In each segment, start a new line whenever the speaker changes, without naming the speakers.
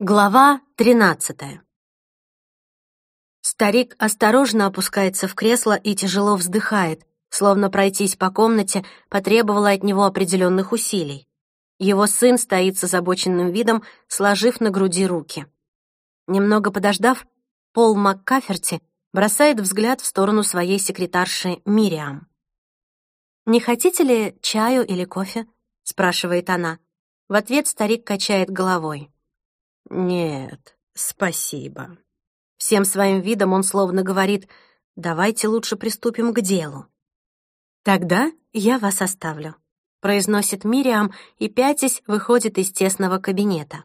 Глава тринадцатая. Старик осторожно опускается в кресло и тяжело вздыхает, словно пройтись по комнате потребовало от него определенных усилий. Его сын стоит с озабоченным видом, сложив на груди руки. Немного подождав, Пол МакКаферти бросает взгляд в сторону своей секретарши Мириам. «Не хотите ли чаю или кофе?» — спрашивает она. В ответ старик качает головой.
«Нет, спасибо».
Всем своим видом он словно говорит «давайте лучше приступим к делу». «Тогда я вас оставлю», — произносит Мириам и, пятясь, выходит из тесного кабинета.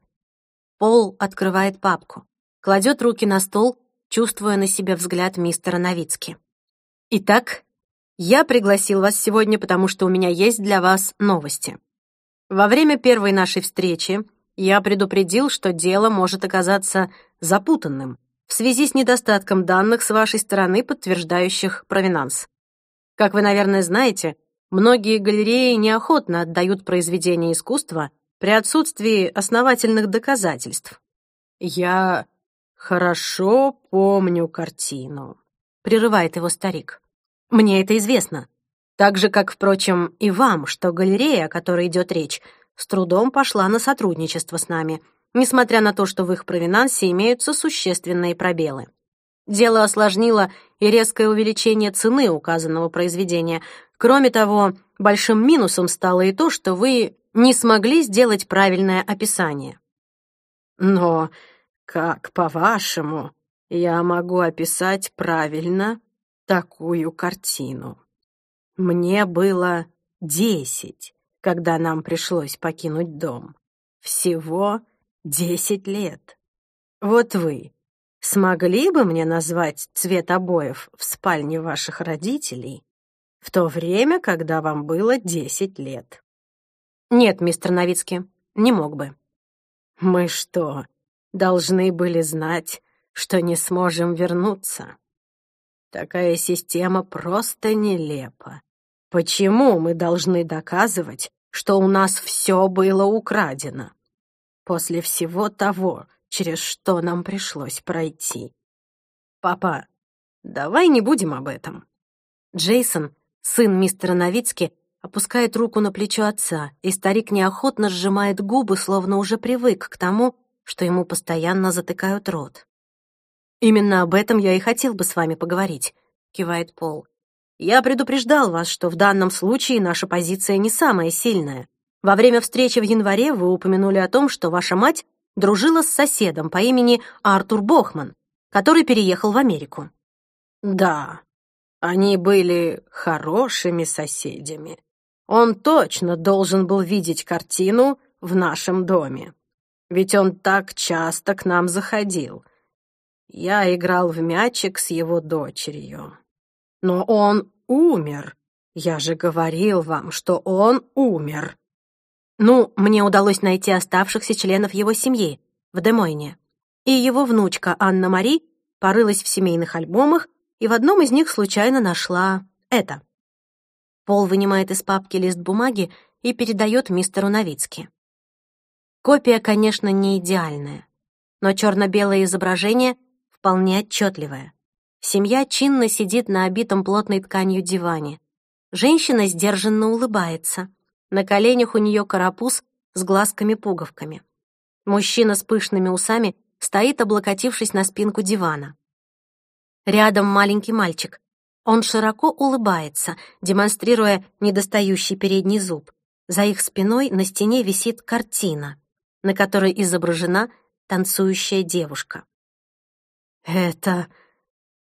Пол открывает папку, кладет руки на стол, чувствуя на себе взгляд мистера Новицки. «Итак, я пригласил вас сегодня, потому что у меня есть для вас новости. Во время первой нашей встречи я предупредил, что дело может оказаться запутанным в связи с недостатком данных с вашей стороны, подтверждающих провинанс. Как вы, наверное, знаете, многие галереи неохотно отдают произведения искусства при отсутствии основательных доказательств.
Я хорошо помню картину,
прерывает его старик. Мне это известно. Так же, как, впрочем, и вам, что галерея, о которой идет речь, с трудом пошла на сотрудничество с нами, несмотря на то, что в их провинансе имеются существенные пробелы. Дело осложнило и резкое увеличение цены указанного произведения. Кроме того, большим минусом стало и то, что вы не смогли сделать правильное описание.
Но как, по-вашему, я могу описать правильно такую картину? Мне было десять когда нам пришлось покинуть дом. Всего десять лет. Вот вы смогли бы мне назвать цвет обоев в спальне ваших родителей в то время, когда вам было десять лет?
Нет, мистер Новицкий, не мог бы.
Мы что, должны были знать, что не сможем вернуться? Такая система просто нелепа. Почему мы должны доказывать, что у нас все было украдено? После всего того, через что нам пришлось пройти. Папа, давай не будем об этом.
Джейсон, сын мистера Новицки, опускает руку на плечо отца, и старик неохотно сжимает губы, словно уже привык к тому, что ему постоянно затыкают рот. «Именно об этом я и хотел бы с вами поговорить», — кивает Пол. Я предупреждал вас, что в данном случае наша позиция не самая сильная. Во время встречи в январе вы упомянули о том, что ваша мать дружила с соседом по имени Артур Бохман, который переехал в Америку.
Да, они были хорошими соседями. Он точно должен был видеть картину в нашем доме. Ведь он так часто к нам заходил. Я играл в мячик с его дочерью. Но он умер. Я же говорил вам, что он умер.
Ну, мне удалось найти оставшихся членов его семьи в Демойне. И его внучка Анна-Мари порылась в семейных альбомах и в одном из них случайно нашла это. Пол вынимает из папки лист бумаги и передает мистеру Новицки. Копия, конечно, не идеальная, но черно-белое изображение вполне отчетливое. Семья чинно сидит на обитом плотной тканью диване. Женщина сдержанно улыбается. На коленях у нее карапуз с глазками-пуговками. Мужчина с пышными усами стоит, облокотившись на спинку дивана. Рядом маленький мальчик. Он широко улыбается, демонстрируя недостающий передний зуб. За их спиной на стене висит картина, на которой изображена танцующая девушка.
«Это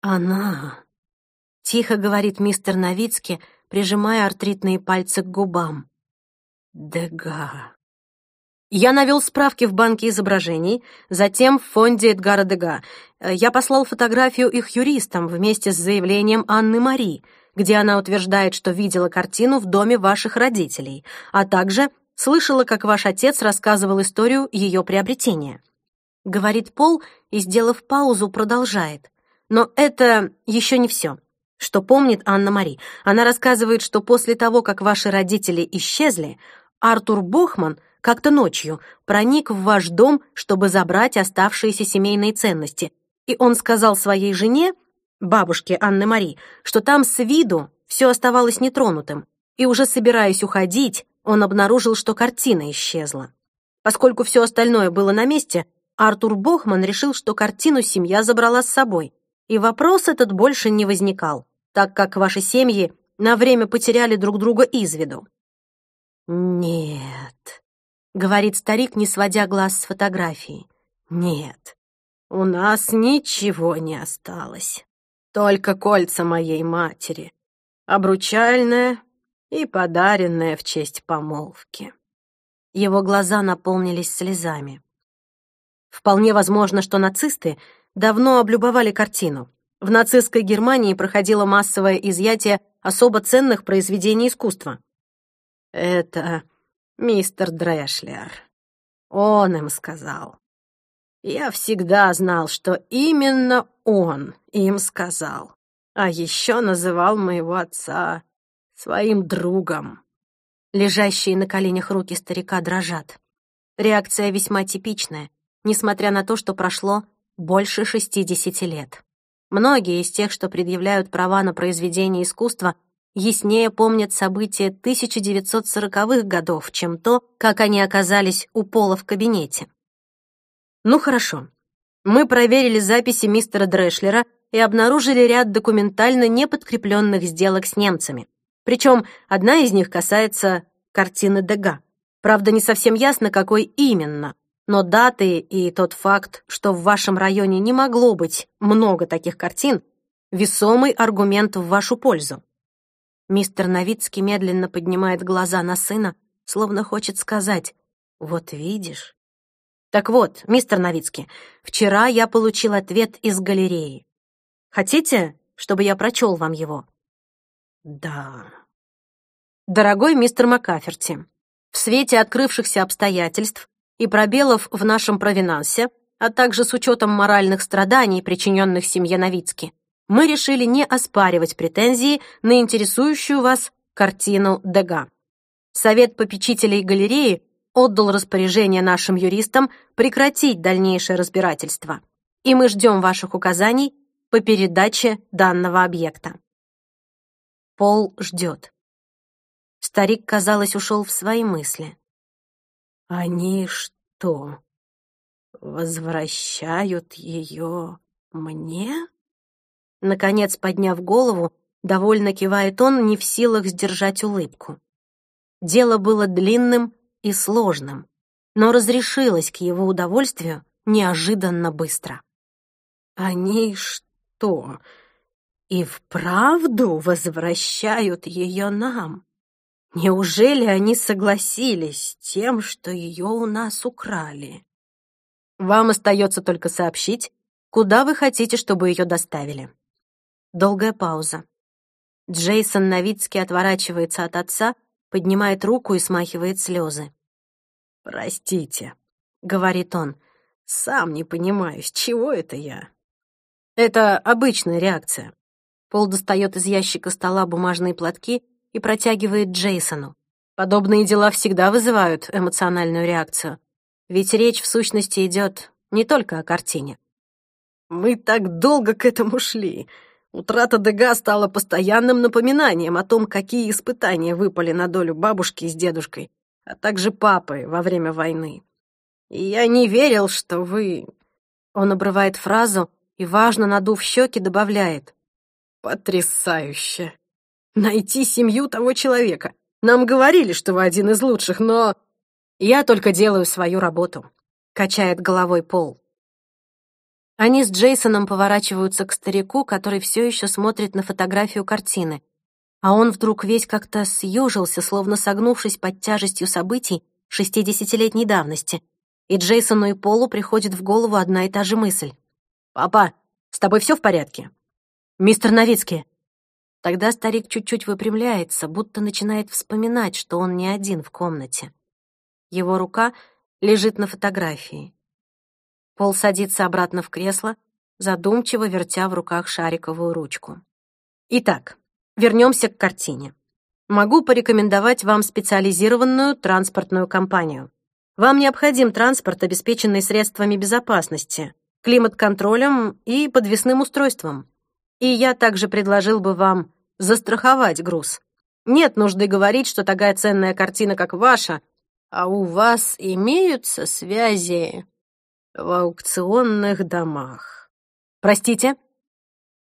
«Она...»
— тихо говорит мистер Новицкий, прижимая артритные пальцы к губам.
«Дега...»
Я навел справки в банке изображений, затем в фонде Эдгара Дега. Я послал фотографию их юристам вместе с заявлением Анны Мари, где она утверждает, что видела картину в доме ваших родителей, а также слышала, как ваш отец рассказывал историю ее приобретения. Говорит Пол и, сделав паузу, продолжает. Но это еще не все. Что помнит Анна-Мари? Она рассказывает, что после того, как ваши родители исчезли, Артур Бохман как-то ночью проник в ваш дом, чтобы забрать оставшиеся семейные ценности. И он сказал своей жене, бабушке Анны Мари, что там с виду все оставалось нетронутым. И уже собираясь уходить, он обнаружил, что картина исчезла. Поскольку все остальное было на месте, Артур Бохман решил, что картину семья забрала с собой. И вопрос этот больше не возникал, так как ваши семьи на время потеряли друг друга из виду.
«Нет», — говорит старик, не сводя глаз с фотографии. «Нет, у нас ничего не осталось. Только кольца моей матери, обручальное и подаренное в честь помолвки».
Его глаза наполнились слезами. Вполне возможно, что нацисты давно облюбовали картину. В нацистской Германии проходило массовое изъятие особо ценных произведений искусства.
Это мистер Дрэшлер. Он им сказал. Я всегда знал, что именно он им сказал. А еще называл моего отца своим другом.
Лежащие на коленях руки старика дрожат. Реакция весьма типичная, несмотря на то, что прошло больше 60 лет. Многие из тех, что предъявляют права на произведение искусства, яснее помнят события 1940-х годов, чем то, как они оказались у Пола в кабинете. Ну хорошо. Мы проверили записи мистера Дрэшлера и обнаружили ряд документально неподкрепленных сделок с немцами. Причем одна из них касается картины Дега. Правда, не совсем ясно, какой именно, но даты и тот факт, что в вашем районе не могло быть много таких картин, весомый аргумент в вашу пользу. Мистер Новицкий медленно поднимает глаза на сына, словно хочет сказать «Вот видишь». Так вот, мистер Новицкий, вчера я получил ответ из галереи. Хотите, чтобы я прочел вам его?
Да.
Дорогой мистер Макаферти, в свете открывшихся обстоятельств и пробелов в нашем провинансе, а также с учетом моральных страданий, причиненных семье Новицки, мы решили не оспаривать претензии на интересующую вас картину Дега. Совет попечителей галереи отдал распоряжение нашим юристам прекратить дальнейшее разбирательство, и мы ждем ваших указаний по передаче данного объекта. Пол ждет. Старик, казалось, ушел в свои мысли.
Они что, возвращают ее мне?
Наконец, подняв голову, довольно кивает он, не в силах сдержать улыбку. Дело было длинным и сложным, но разрешилось к его удовольствию неожиданно быстро.
Они что, и вправду возвращают ее нам? Неужели они согласились с тем, что ее у нас украли?
Вам остается только сообщить, куда вы хотите, чтобы ее доставили. Долгая пауза. Джейсон Новицкий отворачивается от отца, поднимает руку и смахивает слезы.
«Простите», — говорит он, — «сам не понимаю, с чего это я?»
Это обычная реакция. Пол достает из ящика стола бумажные платки и протягивает Джейсону. Подобные дела всегда вызывают эмоциональную реакцию. Ведь речь в сущности идет не только о картине.
«Мы так долго к этому шли. Утрата Дега стала постоянным напоминанием о том, какие испытания выпали на долю бабушки с дедушкой, а также папы во время войны. И я не верил, что вы...»
Он обрывает фразу и, важно надув щеки, добавляет.
«Потрясающе!» Найти семью того человека. Нам говорили, что вы один из лучших, но...
Я только делаю свою работу. Качает головой Пол. Они с Джейсоном поворачиваются к старику, который все еще смотрит на фотографию картины. А он вдруг весь как-то съежился, словно согнувшись под тяжестью событий шестидесятилетней давности. И Джейсону и Полу приходит в голову одна и та же мысль. «Папа, с тобой все в порядке?» «Мистер Новицкий, Тогда старик чуть-чуть выпрямляется, будто начинает вспоминать, что он не один в комнате. Его рука лежит на фотографии. Пол садится обратно в кресло, задумчиво вертя в руках шариковую ручку. Итак, вернемся к картине. Могу порекомендовать вам специализированную транспортную компанию. Вам необходим транспорт, обеспеченный средствами безопасности, климат-контролем и подвесным устройством. И я также предложил бы вам застраховать груз. Нет нужды говорить, что такая ценная картина, как ваша, а у вас имеются связи в аукционных домах. Простите?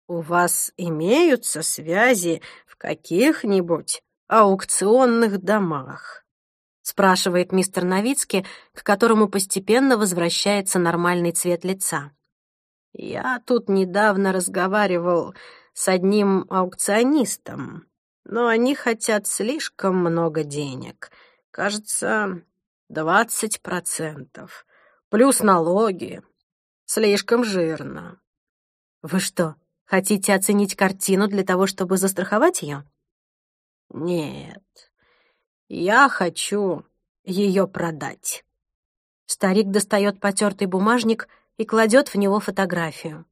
У вас имеются связи в каких-нибудь аукционных домах? спрашивает мистер Новицкий, к которому постепенно возвращается нормальный цвет лица. Я тут недавно разговаривал с одним аукционистом, но они хотят слишком много денег. Кажется, двадцать процентов. Плюс налоги. Слишком жирно. Вы что, хотите оценить картину для того, чтобы застраховать ее? Нет. Я хочу ее продать. Старик достает потертый бумажник и кладет в него фотографию.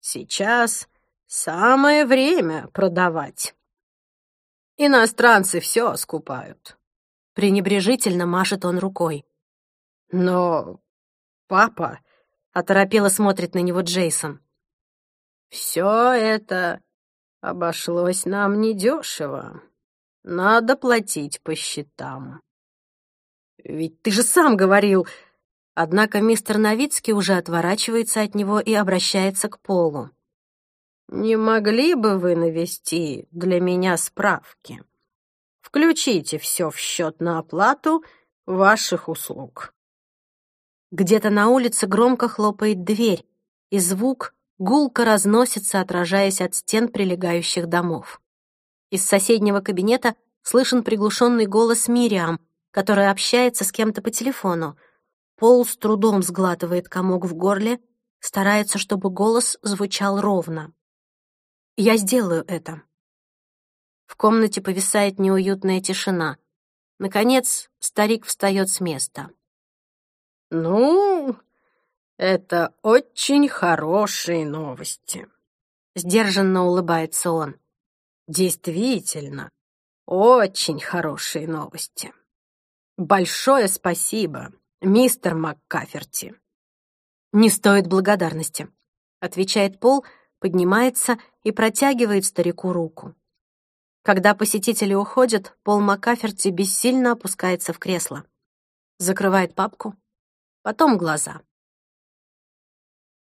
Сейчас самое время продавать. Иностранцы все скупают. Пренебрежительно машет он рукой. Но папа оторопело смотрит на него Джейсон. Все это обошлось нам недешево. Надо платить по счетам. Ведь ты же сам говорил... Однако мистер Новицкий уже отворачивается от него и обращается к Полу. «Не могли бы вы навести для меня справки? Включите все в счет на оплату ваших услуг». Где-то на улице громко хлопает дверь, и звук гулко разносится, отражаясь от стен прилегающих домов. Из соседнего кабинета слышен приглушенный голос Мириам, которая общается с кем-то по телефону. Пол с трудом сглатывает комок в горле, старается, чтобы голос звучал ровно. «Я сделаю это». В комнате повисает неуютная тишина. Наконец, старик встает с места. «Ну, это очень хорошие новости», — сдержанно улыбается он. Действительно, очень хорошие новости. Большое спасибо, мистер МакКаферти. Не стоит благодарности, отвечает Пол, поднимается и протягивает старику руку. Когда посетители уходят, Пол МакКаферти бессильно опускается в кресло. Закрывает папку, потом глаза.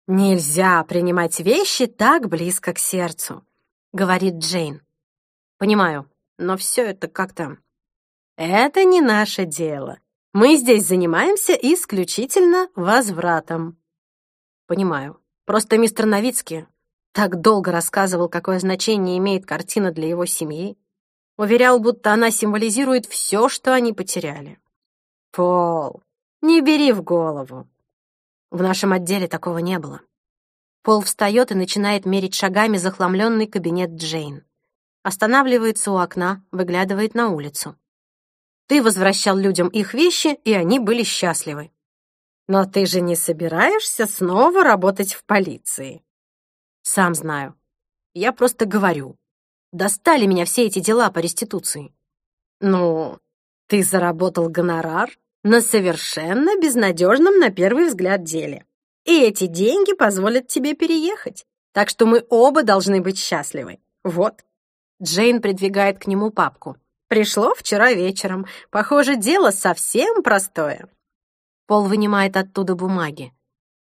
Нельзя принимать вещи так близко к сердцу. — говорит Джейн. «Понимаю, но все это как-то...» «Это не наше дело. Мы здесь занимаемся исключительно возвратом». «Понимаю. Просто мистер Новицкий так долго рассказывал, какое значение имеет картина для его семьи. Уверял, будто она символизирует все, что они потеряли. Пол, не бери в голову. В нашем отделе такого не было. Пол встает и начинает мерить шагами захламленный кабинет Джейн. Останавливается у окна, выглядывает на улицу. Ты возвращал людям их вещи, и они были счастливы. Но ты же не собираешься снова работать в полиции? Сам знаю. Я просто говорю. Достали меня все эти дела по реституции. Ну, ты заработал гонорар на совершенно безнадежном на первый взгляд деле. И эти деньги позволят тебе переехать. Так что мы оба должны быть счастливы. Вот. Джейн придвигает к нему папку. Пришло вчера вечером. Похоже, дело совсем простое. Пол вынимает оттуда бумаги.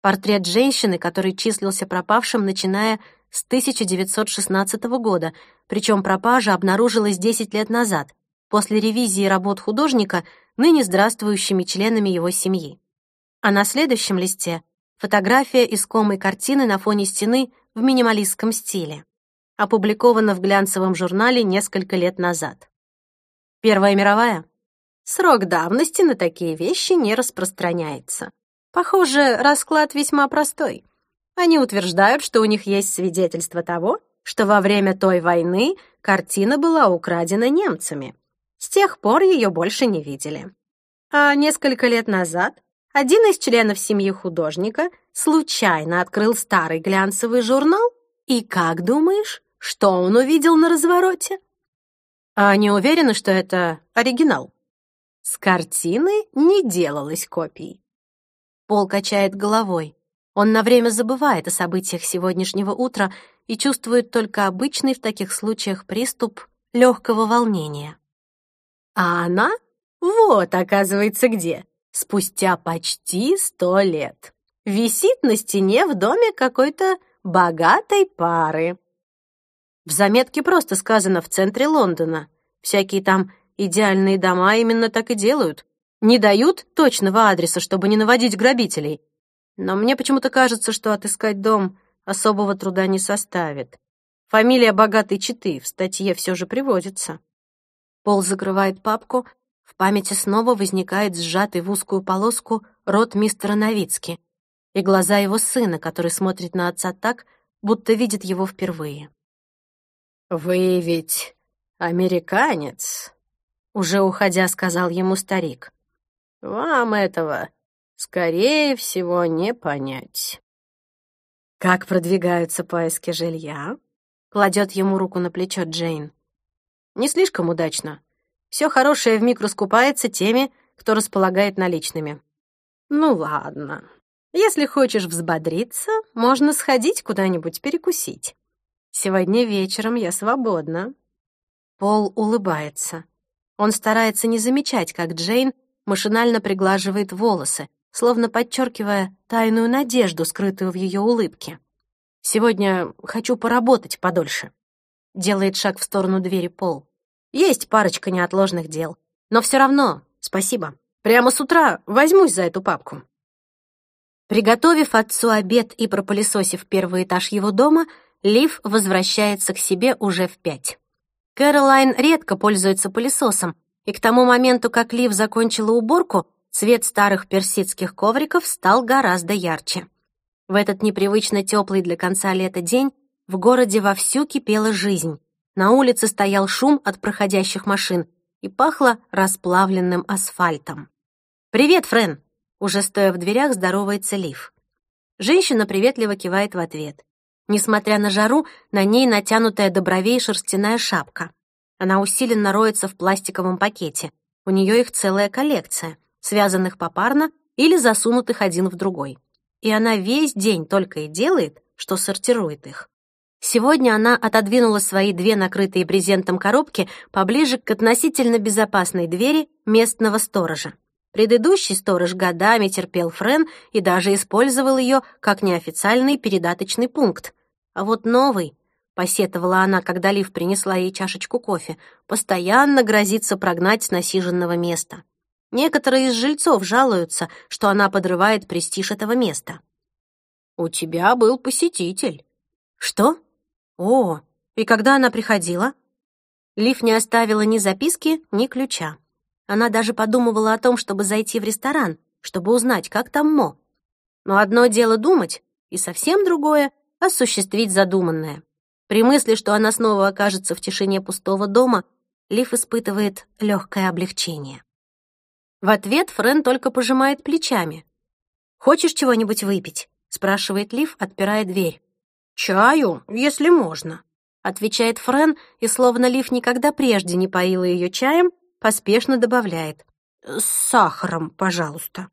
Портрет женщины, который числился пропавшим, начиная с 1916 года, причем пропажа обнаружилась 10 лет назад, после ревизии работ художника, ныне здравствующими членами его семьи. А на следующем листе Фотография искомой картины на фоне стены в минималистском стиле. Опубликована в глянцевом журнале несколько лет назад. Первая мировая? Срок давности на такие вещи не распространяется. Похоже, расклад весьма простой. Они утверждают, что у них есть свидетельство того, что во время той войны картина была украдена немцами. С тех пор ее больше не видели. А несколько лет назад один из членов семьи художника случайно открыл старый глянцевый журнал, и как думаешь, что он увидел на развороте? А не уверена, что это оригинал? С картины не делалось копий. Пол качает головой. Он на время забывает о событиях сегодняшнего утра и чувствует только обычный в таких случаях приступ легкого волнения. А она вот, оказывается, где. Спустя почти сто лет. Висит на стене в доме какой-то богатой пары. В заметке просто сказано «в центре Лондона». Всякие там идеальные дома именно так и делают. Не дают точного адреса, чтобы не наводить грабителей. Но мне почему-то кажется, что отыскать дом особого труда не составит. Фамилия богатой читы в статье все же приводится. Пол закрывает папку, в памяти снова возникает сжатый в узкую полоску рот мистера Новицки и глаза его сына, который смотрит на отца так, будто видит его впервые.
«Вы ведь американец?» Уже уходя, сказал ему старик. «Вам этого, скорее всего, не понять».
«Как продвигаются поиски жилья?» Кладет ему руку на плечо Джейн. «Не слишком удачно. Все хорошее в миг раскупается теми, кто располагает наличными». «Ну ладно. Если хочешь взбодриться, можно сходить куда-нибудь перекусить. Сегодня вечером я свободна». Пол улыбается. Он старается не замечать, как Джейн машинально приглаживает волосы, словно подчеркивая тайную надежду, скрытую в ее улыбке. «Сегодня хочу поработать подольше», — делает шаг в сторону двери Пол. «Есть парочка неотложных дел, но все равно спасибо. Прямо с утра возьмусь за эту папку». Приготовив отцу обед и пропылесосив первый этаж его дома, Лив возвращается к себе уже в пять. Кэролайн редко пользуется пылесосом, и к тому моменту, как Лив закончила уборку, цвет старых персидских ковриков стал гораздо ярче. В этот непривычно теплый для конца лета день в городе вовсю кипела жизнь. На улице стоял шум от проходящих машин и пахло расплавленным асфальтом. «Привет, Френ!» Уже стоя в дверях, здоровается Лив. Женщина приветливо кивает в ответ. Несмотря на жару, на ней натянутая до бровей шерстяная шапка. Она усиленно роется в пластиковом пакете. У нее их целая коллекция, связанных попарно или засунутых один в другой. И она весь день только и делает, что сортирует их. Сегодня она отодвинула свои две накрытые брезентом коробки поближе к относительно безопасной двери местного сторожа. Предыдущий сторож годами терпел Френ и даже использовал ее как неофициальный передаточный пункт, а вот новый, посетовала она, когда Лив принесла ей чашечку кофе, постоянно грозится прогнать с насиженного места. Некоторые из жильцов жалуются, что она подрывает престиж этого места. «У тебя был посетитель». «Что? О, и когда она приходила?» Лив не оставила ни записки, ни ключа. Она даже подумывала о том, чтобы зайти в ресторан, чтобы узнать, как там Мо. Но одно дело думать, и совсем другое осуществить задуманное. При мысли, что она снова окажется в тишине пустого дома, Лив испытывает легкое облегчение. В ответ Френ только пожимает плечами. «Хочешь чего-нибудь выпить?» — спрашивает Лив, отпирая дверь. «Чаю, если можно», — отвечает Френ, и словно Лив никогда прежде не поила ее чаем, поспешно добавляет. «С сахаром, пожалуйста».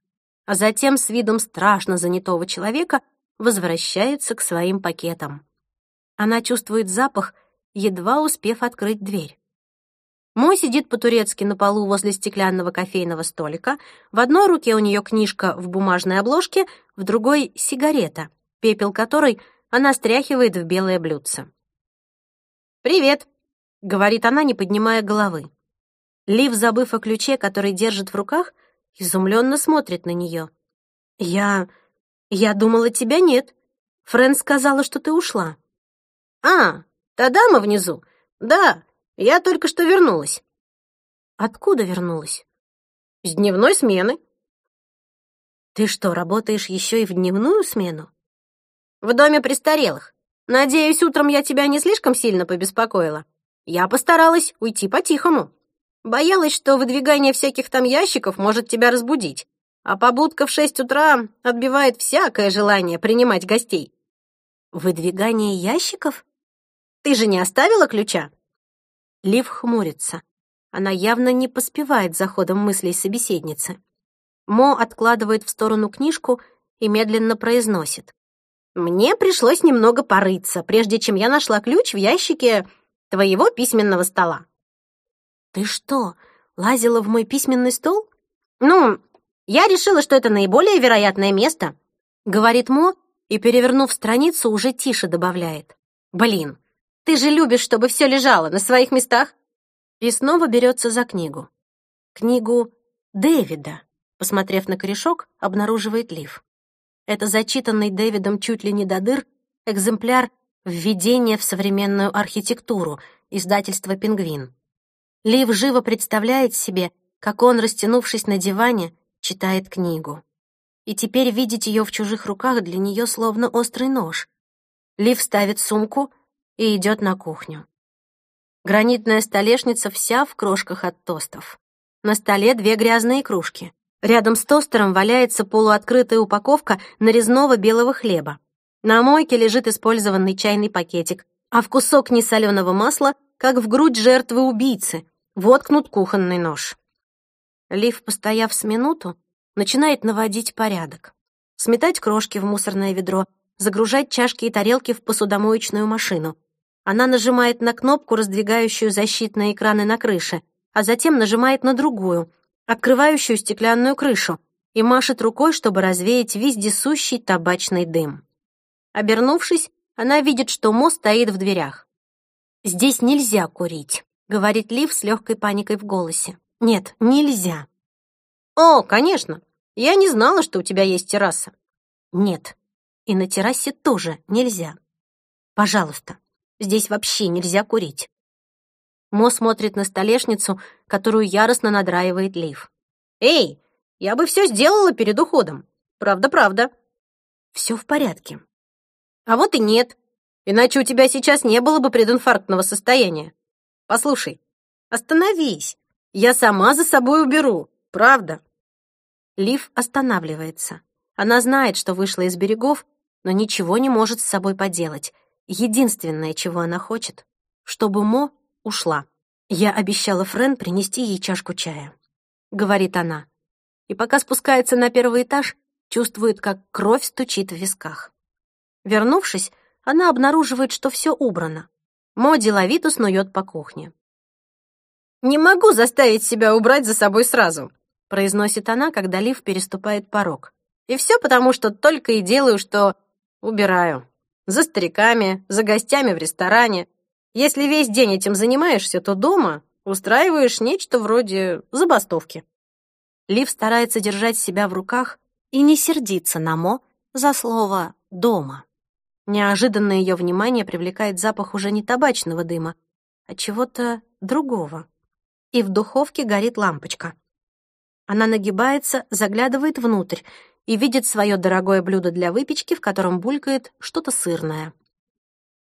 А затем с видом страшно занятого человека возвращается к своим пакетам. Она чувствует запах, едва успев открыть дверь. Мой сидит по-турецки на полу возле стеклянного кофейного столика. В одной руке у нее книжка в бумажной обложке, в другой — сигарета, пепел которой она стряхивает в белое блюдце. «Привет», — говорит она, не поднимая головы. Лив, забыв о ключе, который держит в руках, изумленно смотрит на нее. «Я... «Я думала, тебя нет. Фрэн сказала, что ты ушла». «А, та дама внизу? Да, я только что вернулась». «Откуда вернулась?» «С дневной смены». «Ты что, работаешь еще и в дневную смену?» «В доме престарелых. Надеюсь, утром я тебя не слишком сильно побеспокоила. Я постаралась уйти по-тихому. Боялась, что выдвигание всяких там ящиков может тебя разбудить а побудка в шесть утра отбивает всякое желание принимать гостей. Выдвигание ящиков? Ты же не оставила ключа? Лив хмурится. Она явно не поспевает за ходом мыслей собеседницы. Мо откладывает в сторону книжку и медленно произносит. «Мне пришлось немного порыться, прежде чем я нашла ключ в ящике твоего письменного стола». «Ты что, лазила в мой письменный стол?» «Ну, я решила, что это наиболее вероятное место», — говорит Мо и, перевернув страницу, уже тише добавляет. «Блин, ты же любишь, чтобы все лежало на своих местах!» И снова берется за книгу. Книгу Дэвида, посмотрев на корешок, обнаруживает Лив. Это зачитанный Дэвидом чуть ли не до дыр экземпляр «Введение в современную архитектуру» издательства «Пингвин». Лив живо представляет себе, как он, растянувшись на диване, читает книгу. И теперь видеть ее в чужих руках для нее словно острый нож. Лив ставит сумку и идет на кухню. Гранитная столешница вся в крошках от тостов. На столе две грязные кружки. Рядом с тостером валяется полуоткрытая упаковка нарезного белого хлеба. На мойке лежит использованный чайный пакетик, а в кусок несоленого масла, как в грудь жертвы убийцы, воткнут кухонный нож. Лив, постояв с минуту, начинает наводить порядок. Сметать крошки в мусорное ведро, загружать чашки и тарелки в посудомоечную машину. Она нажимает на кнопку, раздвигающую защитные экраны на крыше, а затем нажимает на другую, открывающую стеклянную крышу, и машет рукой, чтобы развеять вездесущий табачный дым. Обернувшись, она видит, что Мо стоит в дверях. «Здесь нельзя курить», — говорит Лив с легкой паникой в голосе. «Нет, нельзя». «О, конечно. Я не знала, что у тебя есть терраса». «Нет, и на террасе тоже нельзя. Пожалуйста, здесь вообще нельзя курить». Мо смотрит на столешницу, которую яростно надраивает Лив. «Эй, я бы все сделала перед уходом. Правда-правда». «Все в порядке». «А вот и нет. Иначе у тебя сейчас не было бы прединфарктного состояния. Послушай, остановись. Я сама за собой уберу. Правда». Лив останавливается. Она знает, что вышла из берегов, но ничего не может с собой поделать. Единственное, чего она хочет, чтобы Мо ушла. «Я обещала Френ принести ей чашку чая», — говорит она. И пока спускается на первый этаж, чувствует, как кровь стучит в висках. Вернувшись, она обнаруживает, что все убрано. Мо деловито снует по кухне. «Не могу заставить себя убрать за собой сразу», — произносит она, когда Лив переступает порог. «И все потому, что только и делаю, что убираю. За стариками, за гостями в ресторане, если весь день этим занимаешься, то дома устраиваешь нечто вроде забастовки. Лив старается держать себя в руках и не сердиться на Мо за слово «дома». Неожиданно ее внимание привлекает запах уже не табачного дыма, а чего-то другого. И в духовке горит лампочка. Она нагибается, заглядывает внутрь и видит свое дорогое блюдо для выпечки, в котором булькает что-то сырное.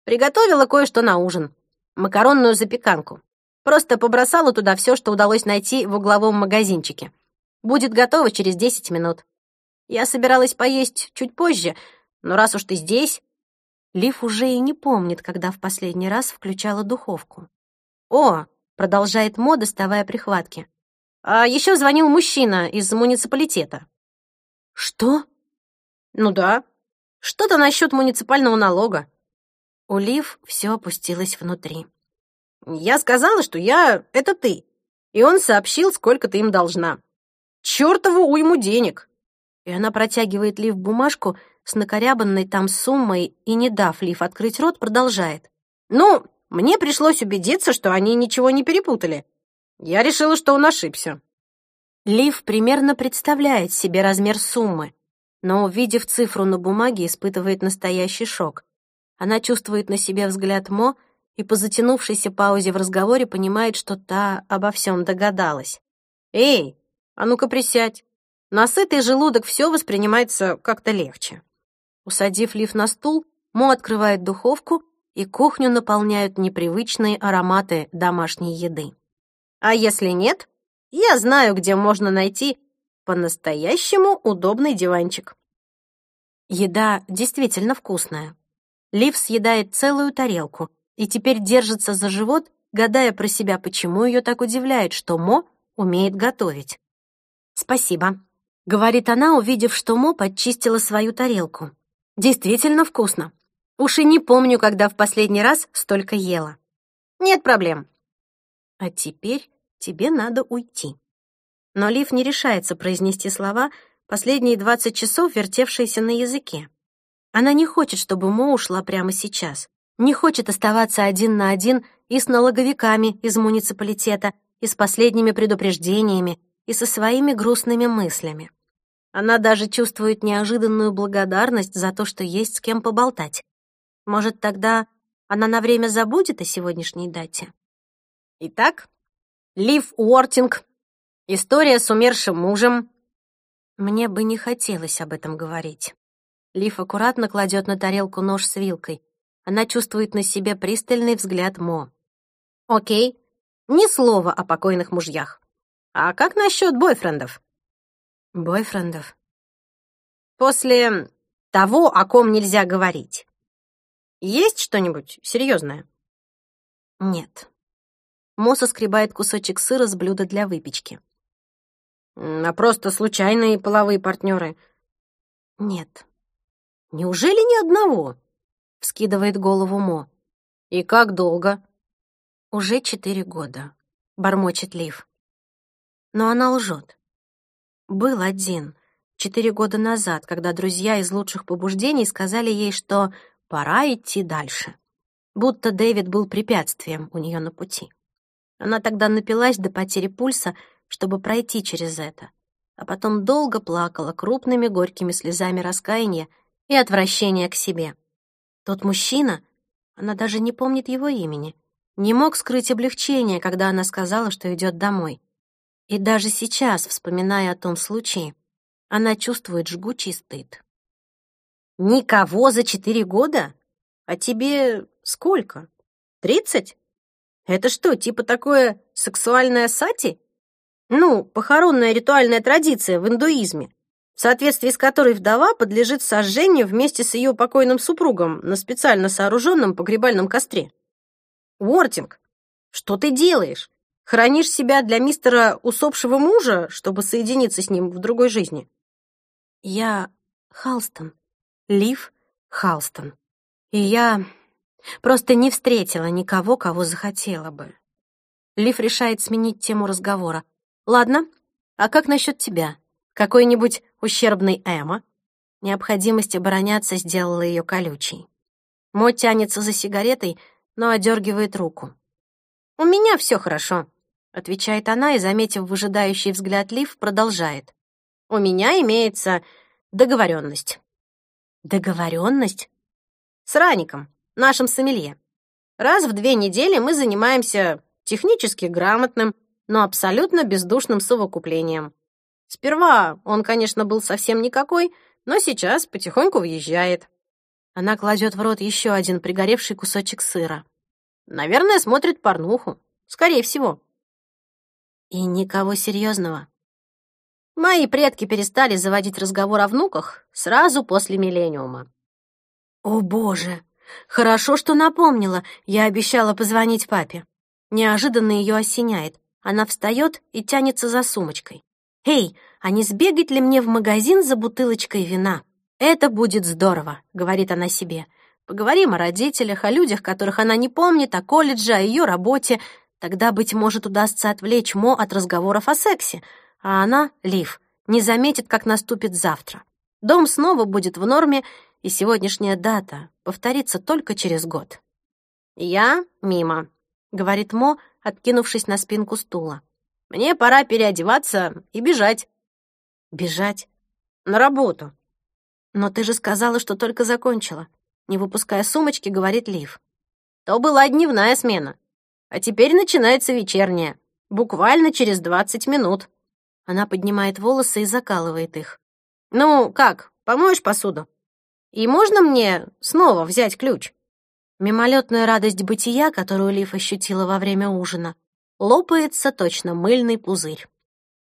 «Приготовила кое-что на ужин», макаронную запеканку. Просто побросала туда все, что удалось найти в угловом магазинчике. Будет готово через 10 минут. Я собиралась поесть чуть позже, но раз уж ты здесь... Лив уже и не помнит, когда в последний раз включала духовку. «О!» — продолжает Мо, доставая прихватки. «А еще звонил мужчина из муниципалитета». «Что?» «Ну да. Что-то насчет муниципального налога. У Лив все опустилось внутри. «Я сказала, что я — это ты, и он сообщил, сколько ты им должна. Чёртову уйму денег!» И она протягивает Лив бумажку с накорябанной там суммой и, не дав Лив открыть рот, продолжает. «Ну, мне пришлось убедиться, что они ничего не перепутали. Я решила, что он ошибся». Лив примерно представляет себе размер суммы, но, увидев цифру на бумаге, испытывает настоящий шок. Она чувствует на себе взгляд Мо и по затянувшейся паузе в разговоре понимает, что та обо всем догадалась. «Эй, а ну-ка присядь. На сытый желудок все воспринимается как-то легче». Усадив Лив на стул, Мо открывает духовку, и кухню наполняют непривычные ароматы домашней еды. А если нет, я знаю, где можно найти по-настоящему удобный диванчик. Еда действительно вкусная. Лив съедает целую тарелку и теперь держится за живот, гадая про себя, почему ее так удивляет, что Мо умеет готовить. «Спасибо», — говорит она, увидев, что Мо подчистила свою тарелку. «Действительно вкусно. Уж и не помню, когда в последний раз столько ела. Нет проблем. А теперь тебе надо уйти». Но Лив не решается произнести слова, последние двадцать часов вертевшиеся на языке. Она не хочет, чтобы Мо ушла прямо сейчас. Не хочет оставаться один на один и с налоговиками из муниципалитета, и с последними предупреждениями, и со своими грустными мыслями. Она даже чувствует неожиданную благодарность за то, что есть с кем поболтать. Может, тогда она на время забудет о сегодняшней дате? Итак, Лив Уортинг, история с умершим мужем. Мне бы не хотелось об этом говорить. Лив аккуратно кладет на тарелку нож с вилкой. Она чувствует на себе пристальный взгляд Мо. «Окей, ни слова о покойных мужьях. А как насчет бойфрендов?» «Бойфрендов?» «После того, о ком нельзя говорить. Есть что-нибудь серьезное?» «Нет». Мо соскребает кусочек сыра с блюда для выпечки. «А просто случайные половые партнеры?» «Нет». «Неужели ни одного?» — вскидывает голову Мо. «И как долго?» «Уже четыре года», — бормочет Лив. Но она лжет. Был один, четыре года назад, когда друзья из лучших побуждений сказали ей, что пора идти дальше. Будто Дэвид был препятствием у нее на пути. Она тогда напилась до потери пульса, чтобы пройти через это, а потом долго плакала крупными горькими слезами раскаяния и отвращения к себе. Тот мужчина, она даже не помнит его имени, не мог скрыть облегчение, когда она сказала, что идет домой. И даже сейчас, вспоминая о том случае, она чувствует жгучий стыд. «Никого за четыре года? А тебе сколько? Тридцать? Это что, типа такое сексуальное сати? Ну, похоронная ритуальная традиция в индуизме в соответствии с которой вдова подлежит сожжению вместе с ее покойным супругом на специально сооруженном погребальном костре. Уортинг, что ты делаешь? Хранишь себя для мистера усопшего мужа, чтобы соединиться с ним в другой жизни? Я Халстон, Лив Халстон. И я просто не встретила никого, кого захотела бы. Лив решает сменить тему разговора. Ладно, а как насчет тебя? Какой-нибудь ущербный Эмма? Необходимость обороняться сделала ее колючей. Мо тянется за сигаретой, но одергивает руку. «У меня все хорошо», — отвечает она и, заметив выжидающий взгляд Лив, продолжает. «У меня имеется договоренность». «Договоренность?» «С Раником, нашим сомелье. Раз в две недели мы занимаемся технически грамотным, но абсолютно бездушным совокуплением. Сперва он, конечно, был совсем никакой, но сейчас потихоньку въезжает. Она кладет в рот еще один пригоревший кусочек сыра. Наверное, смотрит порнуху. Скорее всего. И никого серьезного. Мои предки перестали заводить разговор о внуках сразу после миллениума. О, боже! Хорошо, что напомнила. Я обещала позвонить папе. Неожиданно ее осеняет. Она встает и тянется за сумочкой. «Эй, а не сбегать ли мне в магазин за бутылочкой вина? Это будет здорово», — говорит она себе. «Поговорим о родителях, о людях, которых она не помнит, о колледже, о ее работе. Тогда, быть может, удастся отвлечь Мо от разговоров о сексе. А она, Лив, не заметит, как наступит завтра. Дом снова будет в норме, и сегодняшняя дата повторится только через год». «Я мимо», — говорит Мо, откинувшись на спинку стула. Мне пора переодеваться и бежать». «Бежать?» «На работу». «Но ты же сказала, что только закончила». Не выпуская сумочки, говорит Лив. «То была дневная смена. А теперь начинается вечерняя. Буквально через двадцать минут». Она поднимает волосы и закалывает их. «Ну, как, помоешь посуду? И можно мне снова взять ключ?» Мимолетная радость бытия, которую Лив ощутила во время ужина, лопается точно мыльный пузырь.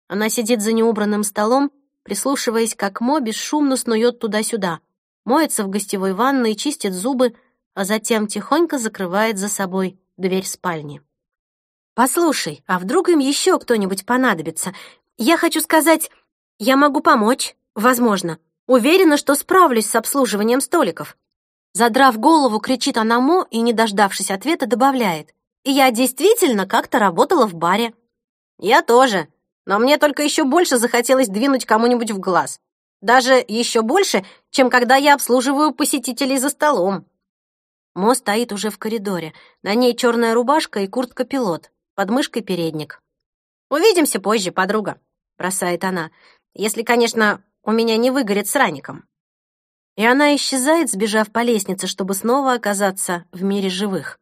Она сидит за неубранным столом, прислушиваясь, как Мо бесшумно снует туда-сюда, моется в гостевой ванной, чистит зубы, а затем тихонько закрывает за собой дверь спальни. Послушай, а вдруг им еще кто-нибудь понадобится? Я хочу сказать, я могу помочь, возможно. Уверена, что справлюсь с обслуживанием столиков. Задрав голову, кричит она Мо и, не дождавшись ответа, добавляет. «Я действительно как-то работала в баре». «Я тоже, но мне только еще больше захотелось двинуть кому-нибудь в глаз. Даже еще больше, чем когда я обслуживаю посетителей за столом». Мо стоит уже в коридоре. На ней черная рубашка и куртка-пилот, под мышкой передник. «Увидимся позже, подруга», — бросает она. «Если, конечно, у меня не выгорит с раником» и она исчезает, сбежав по лестнице, чтобы снова оказаться в мире живых.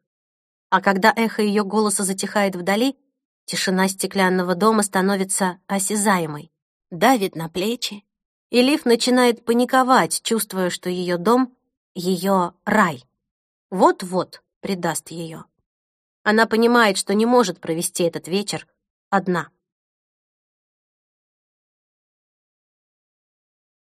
А когда эхо ее голоса затихает вдали, тишина стеклянного дома становится осязаемой, давит на плечи, и Лив начинает паниковать, чувствуя, что ее дом — ее рай. Вот-вот предаст ее. Она понимает, что не может провести этот вечер одна.